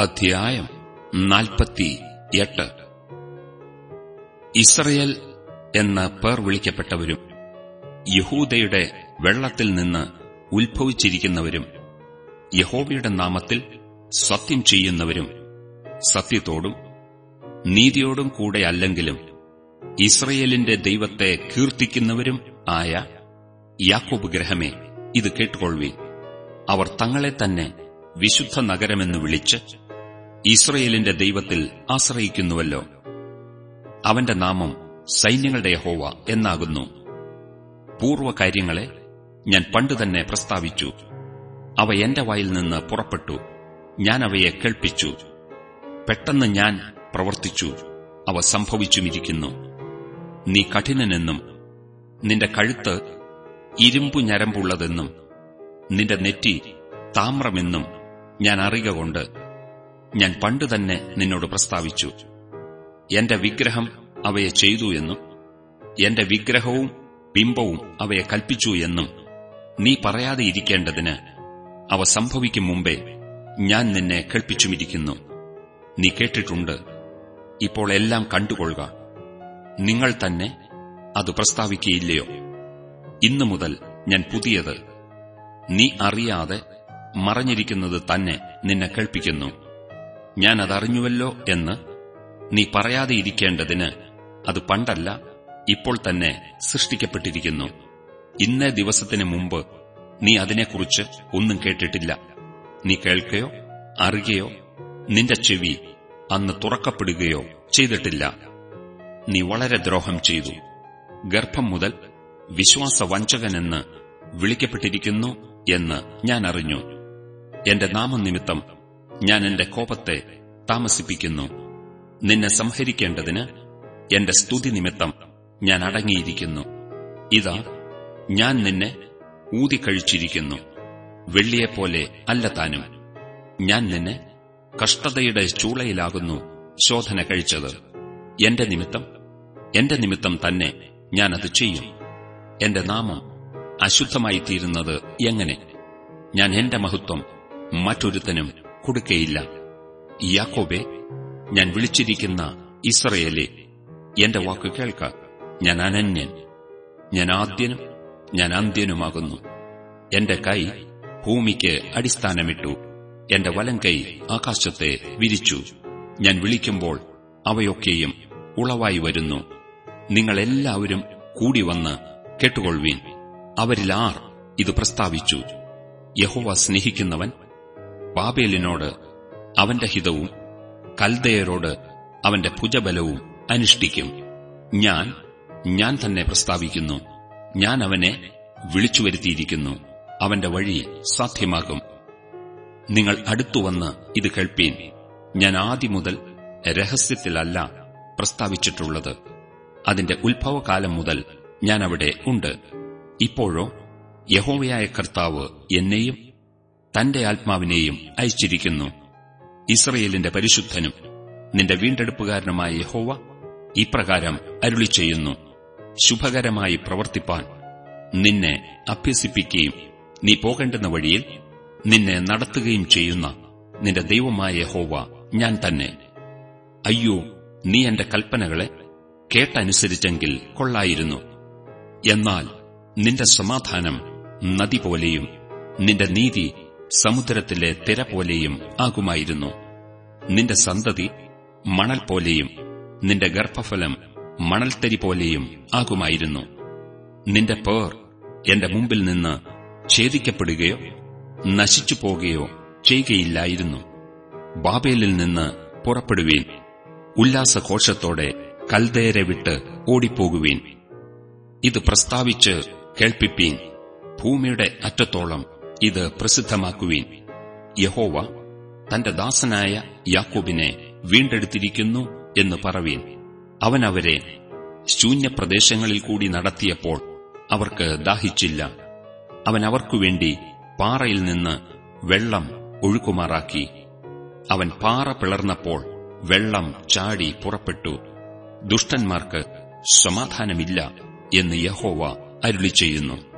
അധ്യായം നാൽപ്പത്തി എട്ട് ഇസ്രയേൽ എന്ന പേർ വിളിക്കപ്പെട്ടവരും യഹൂദയുടെ വെള്ളത്തിൽ നിന്ന് ഉത്ഭവിച്ചിരിക്കുന്നവരും യഹോവയുടെ നാമത്തിൽ സത്യം ചെയ്യുന്നവരും സത്യത്തോടും നീതിയോടും കൂടെ അല്ലെങ്കിലും ഇസ്രയേലിന്റെ ദൈവത്തെ കീർത്തിക്കുന്നവരും ആയ യാക്കോബ് ഗ്രഹമേ ഇത് കേട്ടുകൊള്ളി അവർ തങ്ങളെ തന്നെ വിശുദ്ധ നഗരമെന്ന് വിളിച്ച് ഇസ്രയേലിന്റെ ദൈവത്തിൽ ആശ്രയിക്കുന്നുവല്ലോ. അവന്റെ നാമം സൈന്യങ്ങളുടെ ഹോവ എന്നാകുന്നു. പൂർവകാര്യങ്ങളെ ഞാൻ പണ്ടുതന്നെ പ്രസ്താവിച്ചു. അവ എന്റെ വായിൽ നിന്ന് പുറപ്പെട്ടു. ഞാൻ അവയെ കേൾപ്പിച്ചു. പെട്ടെന്ന് ഞാൻ പ്രവർത്തിച്ചു. അവ സംഭവിച്ചുമിരിക്കുന്നു. നീ കഠിനനെന്നും നിന്റെ കഴുത്ത് ഇരുമ്പു ഞരമ്പുള്ളതെന്നും നിന്റെ നെറ്റി താമ്രമെന്നും ഞാൻ അറിയുക കൊണ്ട് ഞാൻ പണ്ടുതന്നെ നിന്നോട് പ്രസ്താവിച്ചു. എന്റെ വിഗ്രഹം അവയെ ചെയ്തു എന്നും എന്റെ വിഗ്രഹവും ബിംബവും അവയെ കൽപ്പിച്ചു എന്നും നീ പറയാതെ ഇരിക്കേണ്ടതിന് അവ സംഭവിക്കും മുമ്പേ ഞാൻ നിന്നെ കേൾപ്പിച്ചുമിരിക്കുന്നു. നീ കേട്ടിട്ടുണ്ട്. ഇപ്പോൾ എല്ലാം കണ്ടുകൊള്ളുക. നിങ്ങൾ തന്നെ അത് പ്രസ്താവിക്കുകയില്ലയോ? ഇന്നു മുതൽ ഞാൻ പുതിയത് നീ അറിയാതെ മറഞ്ഞിരിക്കുന്നത് തന്നെ നിന്നെ കേൾപ്പിക്കുന്നു. ഞാൻ അതറിഞ്ഞുവല്ലോ എന്ന് നീ പറയാതെ ഇരിക്കേണ്ടതിന് അത് പണ്ടല്ല ഇപ്പോൾ തന്നെ സൃഷ്ടിക്കപ്പെട്ടിരിക്കുന്നു. ഇന്ന ദിവസത്തിന് മുമ്പ് നീ അതിനെക്കുറിച്ച് ഒന്നും കേട്ടിട്ടില്ല. നീ കേൾക്കുകയോ അറിയുകയോ നിന്റെ ചെവി അന്ന് തുറക്കപ്പെടുകയോ ചെയ്തിട്ടില്ല. നീ വളരെ ദ്രോഹം ചെയ്തു. ഗർഭം മുതൽ വിശ്വാസവഞ്ചകനെന്ന് വിളിക്കപ്പെട്ടിരിക്കുന്നു എന്ന് ഞാൻ അറിഞ്ഞു എന്റെ നാമനിമിത്തം ഞാൻ എന്റെ കോപത്തെ താമസിപ്പിക്കുന്നു. നിന്നെ സംഹരിക്കേണ്ടതിന് എന്റെ സ്തുതി നിമിത്തം ഞാൻ അടങ്ങിയിരിക്കുന്നു. ഇതാ ഞാൻ നിന്നെ ഊതിക്കഴിച്ചിരിക്കുന്നു വെള്ളിയെപ്പോലെ അല്ല താനും. ഞാൻ നിന്നെ കഷ്ടതയുടെ ചൂളയിലാകുന്നു ശോധന കഴിച്ചത്. എന്റെ നിമിത്തം എന്റെ നിമിത്തം തന്നെ ഞാനത് ചെയ്യും. എന്റെ നാമം അശുദ്ധമായി തീരുന്നത് എങ്ങനെ? ഞാൻ എന്റെ മഹത്വം മറ്റൊരുത്തനും കൊടുക്കയില്ല. യാക്കോബെ ഞാൻ വിളിച്ചിരിക്കുന്ന ഇസ്രയേലെ എന്റെ വാക്ക് കേൾക്ക. ഞാൻ അനന്യൻ. ഞാൻ ആദ്യനും ഞാൻ അന്ത്യനുമാകുന്നു. എന്റെ കൈ ഭൂമിക്ക് അടിസ്ഥാനമിട്ടു. എന്റെ വലം കൈ ആകാശത്തെ വിരിച്ചു. ഞാൻ വിളിക്കുമ്പോൾ അവയൊക്കെയും ഉളവായി വരുന്നു. നിങ്ങളെല്ലാവരും കൂടി വന്ന് കേട്ടുകൊള്ളുവീൻ അവരിൽ ആർ ഇത് പ്രസ്താവിച്ചു? യഹോവ സ്നേഹിക്കുന്നവൻ ബാബേലിനോട് അവന്റെ ഹിതവും കൽദയരോട് അവന്റെ ഭുജബലവും അനുഷ്ഠിക്കും. ഞാൻ ഞാൻ തന്നെ പ്രസ്താവിക്കുന്നു. ഞാൻ അവനെ വിളിച്ചുവരുത്തിയിരിക്കുന്നു അവന്റെ വഴി സാധ്യമാകും. നിങ്ങൾ അടുത്തുവന്ന് ഇത് കേൾപ്പീൻ. ഞാൻ ആദ്യം മുതൽ രഹസ്യത്തിലല്ല പ്രസ്താവിച്ചിട്ടുള്ളത്. അതിന്റെ ഉത്ഭവകാലം മുതൽ ഞാൻ അവിടെ ഉണ്ട്. ഇപ്പോഴോ യഹോവയായ കർത്താവ് എന്നെയും തന്റെ ആത്മാവിനെയും അയച്ചിരിക്കുന്നു. ഇസ്രയേലിന്റെ പരിശുദ്ധനും നിന്റെ വീണ്ടെടുപ്പുകാരനുമായ യഹോവ ഇപ്രകാരം അരുളി ചെയ്യുന്നു ശുഭകരമായി പ്രവർത്തിപ്പാൻ നിന്നെ അഭ്യസിപ്പിക്കുകയും നീ പോകേണ്ടുന്ന വഴിയിൽ നിന്നെ നടത്തുകയും ചെയ്യുന്ന നിന്റെ ദൈവമായ ഹോവ ഞാൻ തന്നെ. അയ്യോ നീ എന്റെ കൽപ്പനകളെ കേട്ടനുസരിച്ചെങ്കിൽ കൊള്ളായിരുന്നു. എന്നാൽ നിന്റെ സമാധാനം നദി പോലെയും നിന്റെ നീതി സമുദ്രത്തിലെ തിര പോലെയും ആകുമായിരുന്നു. നിന്റെ സന്തതി മണൽ പോലെയും നിന്റെ ഗർഭഫലം മണൽത്തരി പോലെയും ആകുമായിരുന്നു. നിന്റെ പേർ എന്റെ മുമ്പിൽ നിന്ന് ഛേദിക്കപ്പെടുകയോ നശിച്ചു പോകുകയോ ചെയ്യുകയില്ലായിരുന്നു. ബാബേലിൽ നിന്ന് പുറപ്പെടുവീൻ. ഉല്ലാസഘോഷത്തോടെ കൽദേരെ വിട്ട് ഓടിപ്പോകുവീൻ. ഇത് പ്രസ്താവിച്ച് കേൾപ്പിപ്പീൻ. ഭൂമിയുടെ അറ്റത്തോളം ഇത് പ്രസിദ്ധമാക്കുവീൻ. യഹോവ തന്റെ ദാസനായ യാക്കോബിനെ വീണ്ടെടുത്തിരിക്കുന്നു എന്ന് പറവീൻ. അവൻ അവരെ ശൂന്യപ്രദേശങ്ങളിൽ കൂടി നടത്തിയപ്പോൾ അവർക്ക് ദാഹിച്ചില്ല. അവൻ അവർക്കുവേണ്ടി പാറയിൽ നിന്ന് വെള്ളം ഒഴുക്കുമാറാക്കി അവൻ പാറ പിളർന്നപ്പോൾ വെള്ളം ചാടി പുറപ്പെട്ടു. ദുഷ്ടന്മാർക്ക് സമാധാനമില്ല എന്ന് യഹോവ അരുളി ചെയ്യുന്നു